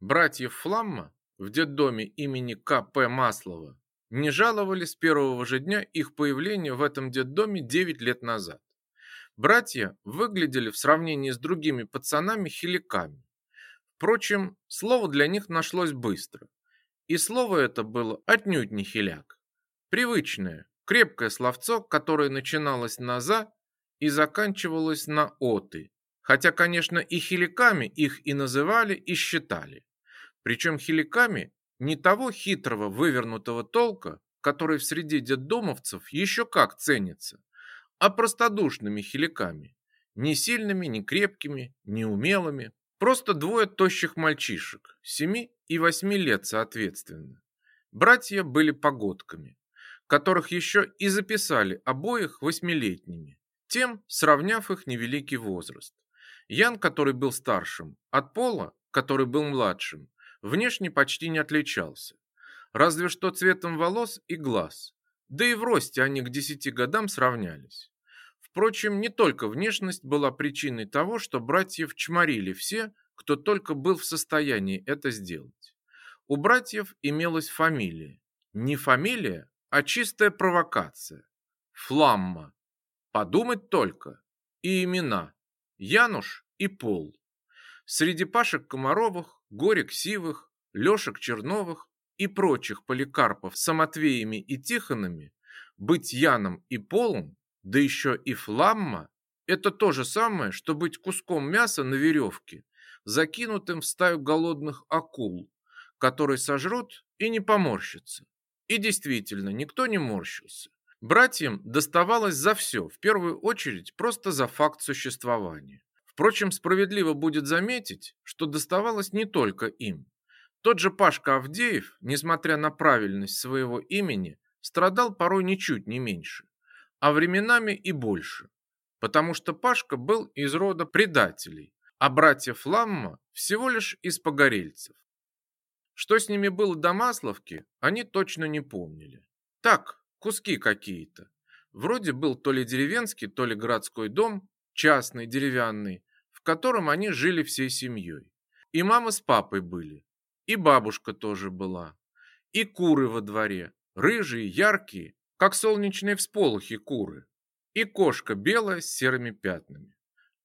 Братьев Фламма в детдоме имени К.П. Маслова не жаловали с первого же дня их появления в этом детдоме 9 лет назад. Братья выглядели в сравнении с другими пацанами хиликами. Впрочем, слово для них нашлось быстро. И слово это было отнюдь не хиляк. Привычное, крепкое словцо, которое начиналось на «за» и заканчивалось на «оты». Хотя, конечно, и хиликами их и называли, и считали. Причем хиликами не того хитрого вывернутого толка, который в среде детдомовцев еще как ценится, а простодушными хиликами, не сильными, не крепкими, не умелыми, просто двое тощих мальчишек, семи и восьми лет соответственно. Братья были погодками, которых еще и записали обоих восьмилетними, тем сравняв их невеликий возраст. Ян, который был старшим, от Пола, который был младшим, внешне почти не отличался. Разве что цветом волос и глаз. Да и в росте они к десяти годам сравнялись. Впрочем, не только внешность была причиной того, что братьев чморили все, кто только был в состоянии это сделать. У братьев имелась фамилия. Не фамилия, а чистая провокация. Фламма. Подумать только. И имена. Януш и Пол. Среди Пашек Комаровых Горек Сивых, Лешек Черновых и прочих Поликарпов с Самотвеями и Тихонами, быть Яном и Полом, да еще и Фламма, это то же самое, что быть куском мяса на веревке, закинутым в стаю голодных акул, которые сожрут и не поморщатся. И действительно, никто не морщился. Братьям доставалось за все, в первую очередь просто за факт существования. Впрочем, справедливо будет заметить, что доставалось не только им. Тот же Пашка Авдеев, несмотря на правильность своего имени, страдал порой ничуть не меньше, а временами и больше, потому что Пашка был из рода предателей, а братья Фламма всего лишь из погорельцев. Что с ними было до Масловки, они точно не помнили. Так, куски какие-то. Вроде был то ли деревенский, то ли городской дом, частный, деревянный, котором они жили всей семьей. И мама с папой были, и бабушка тоже была, и куры во дворе, рыжие, яркие, как солнечные всполохи куры, и кошка белая с серыми пятнами.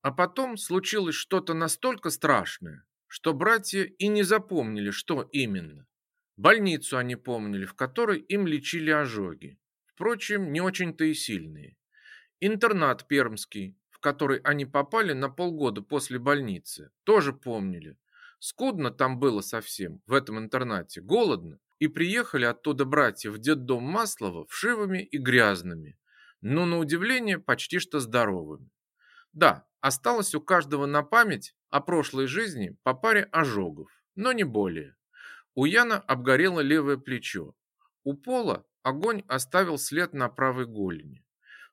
А потом случилось что-то настолько страшное, что братья и не запомнили, что именно. Больницу они помнили, в которой им лечили ожоги. Впрочем, не очень-то и сильные. Интернат пермский, который они попали на полгода после больницы, тоже помнили. Скудно там было совсем, в этом интернате, голодно, и приехали оттуда братья в детдом Маслова вшивыми и грязными, но на удивление почти что здоровыми. Да, осталось у каждого на память о прошлой жизни по паре ожогов, но не более. У Яна обгорело левое плечо. У Пола огонь оставил след на правой голени.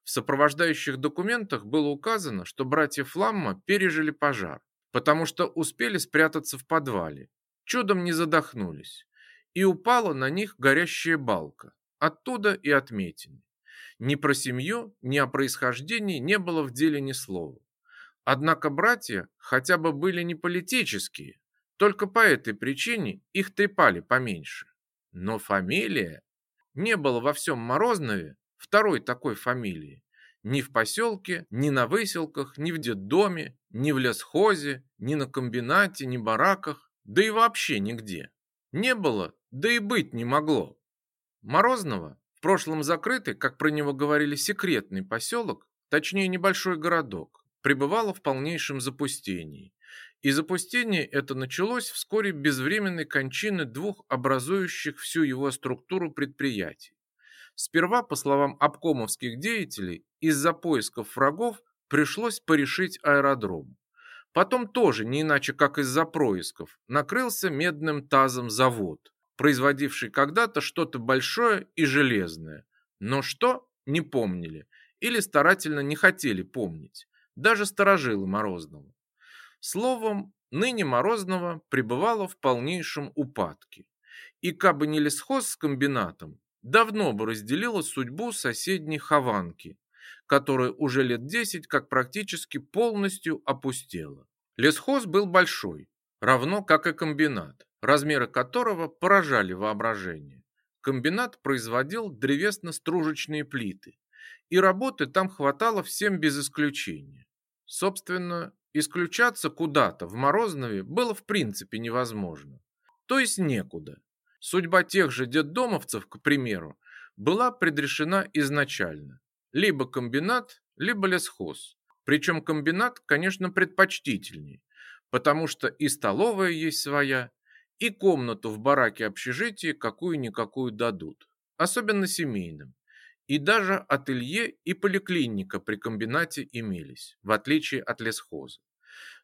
В сопровождающих документах было указано, что братья Фламма пережили пожар, потому что успели спрятаться в подвале, чудом не задохнулись, и упала на них горящая балка, оттуда и отметины. Ни про семью, ни о происхождении не было в деле ни слова. Однако братья хотя бы были не политические, только по этой причине их трепали поменьше. Но фамилия не было во всем Морознове второй такой фамилии. Ни в поселке, ни на выселках, ни в детдоме, ни в лесхозе, ни на комбинате, ни бараках, да и вообще нигде. Не было, да и быть не могло. Морозного, в прошлом закрытый, как про него говорили, секретный поселок, точнее небольшой городок, пребывало в полнейшем запустении. И запустение это началось вскоре безвременной кончины двух образующих всю его структуру предприятий. Сперва, по словам обкомовских деятелей, из-за поисков врагов пришлось порешить аэродром. Потом тоже, не иначе как из-за происков, накрылся медным тазом завод, производивший когда-то что-то большое и железное. Но что, не помнили или старательно не хотели помнить, даже сторожилы Морозного. Словом, ныне Морозного пребывало в полнейшем упадке. И кабы не лесхоз с комбинатом, давно бы разделила судьбу соседней Хованки, которая уже лет десять как практически полностью опустела. Лесхоз был большой, равно как и комбинат. размеры которого поражали воображение. Комбинат производил древесно-стружечные плиты, и работы там хватало всем без исключения. Собственно, исключаться куда-то в Морознове было в принципе невозможно. То есть некуда. Судьба тех же детдомовцев, к примеру, была предрешена изначально. Либо комбинат, либо лесхоз. Причем комбинат, конечно, предпочтительней, потому что и столовая есть своя, и комнату в бараке общежития какую-никакую дадут, особенно семейным. И даже ателье и поликлиника при комбинате имелись, в отличие от лесхоза.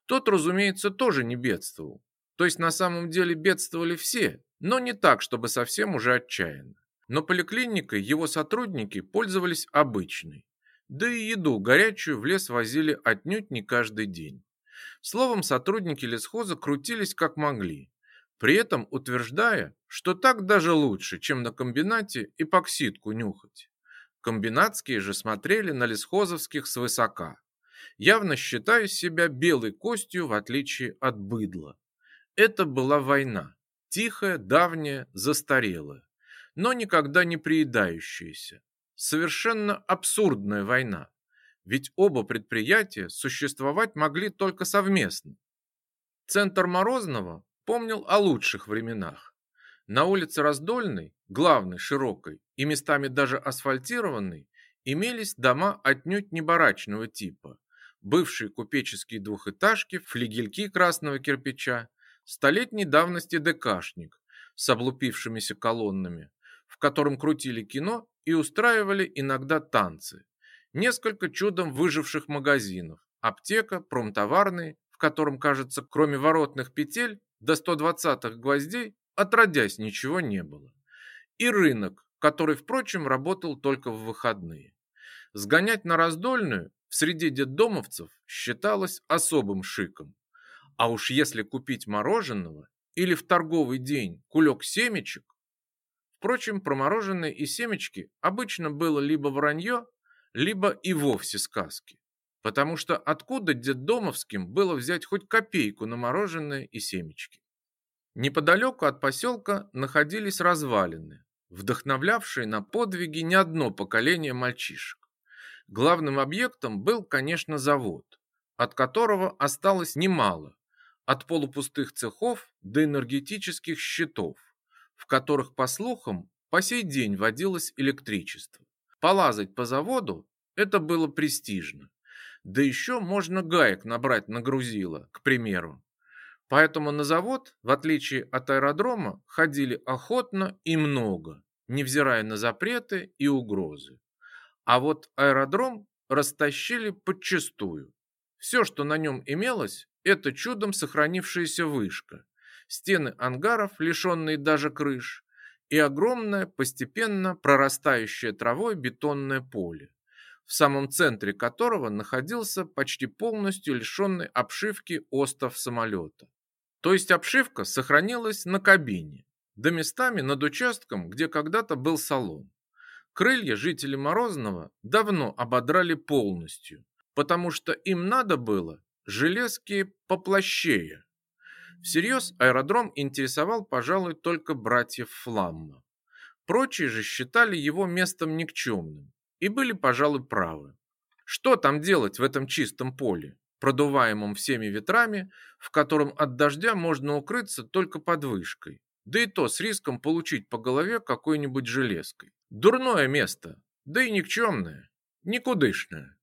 Тот, разумеется, тоже не бедствовал. То есть на самом деле бедствовали все, но не так, чтобы совсем уже отчаянно. Но поликлиникой его сотрудники пользовались обычной. Да и еду горячую в лес возили отнюдь не каждый день. Словом, сотрудники лесхоза крутились как могли, при этом утверждая, что так даже лучше, чем на комбинате эпоксидку нюхать. Комбинатские же смотрели на лесхозовских свысока, явно считая себя белой костью в отличие от быдла. Это была война, тихая, давняя, застарелая но никогда не приедающаяся. Совершенно абсурдная война. Ведь оба предприятия существовать могли только совместно. Центр Морозного помнил о лучших временах. На улице Раздольной, главной, широкой и местами даже асфальтированной, имелись дома отнюдь не барачного типа. Бывшие купеческие двухэтажки, флигельки красного кирпича, столетней давности декашник с облупившимися колоннами, в котором крутили кино и устраивали иногда танцы. Несколько чудом выживших магазинов, аптека, промтоварный, в котором, кажется, кроме воротных петель до 120-х гвоздей, отродясь ничего не было. И рынок, который, впрочем, работал только в выходные. Сгонять на раздольную в среде детдомовцев считалось особым шиком. А уж если купить мороженого или в торговый день кулек семечек, Впрочем, про мороженое и семечки обычно было либо вранье, либо и вовсе сказки. Потому что откуда детдомовским было взять хоть копейку на мороженое и семечки? Неподалеку от поселка находились развалины, вдохновлявшие на подвиги не одно поколение мальчишек. Главным объектом был, конечно, завод, от которого осталось немало, от полупустых цехов до энергетических щитов, в которых, по слухам, по сей день водилось электричество. Полазать по заводу – это было престижно. Да еще можно гаек набрать на грузило, к примеру. Поэтому на завод, в отличие от аэродрома, ходили охотно и много, невзирая на запреты и угрозы. А вот аэродром растащили подчистую. Все, что на нем имелось, это чудом сохранившаяся вышка, стены ангаров, лишенные даже крыш, и огромное, постепенно прорастающее травой бетонное поле, в самом центре которого находился почти полностью лишенный обшивки остов самолета. То есть обшивка сохранилась на кабине, да местами над участком, где когда-то был салон. Крылья жители Морозного давно ободрали полностью, потому что им надо было железки поплощее. Всерьез аэродром интересовал, пожалуй, только братьев Фламма. Прочие же считали его местом никчемным и были, пожалуй, правы. Что там делать в этом чистом поле, продуваемом всеми ветрами, в котором от дождя можно укрыться только под вышкой, да и то с риском получить по голове какой-нибудь железкой. Дурное место, да и никчемное, никудышное.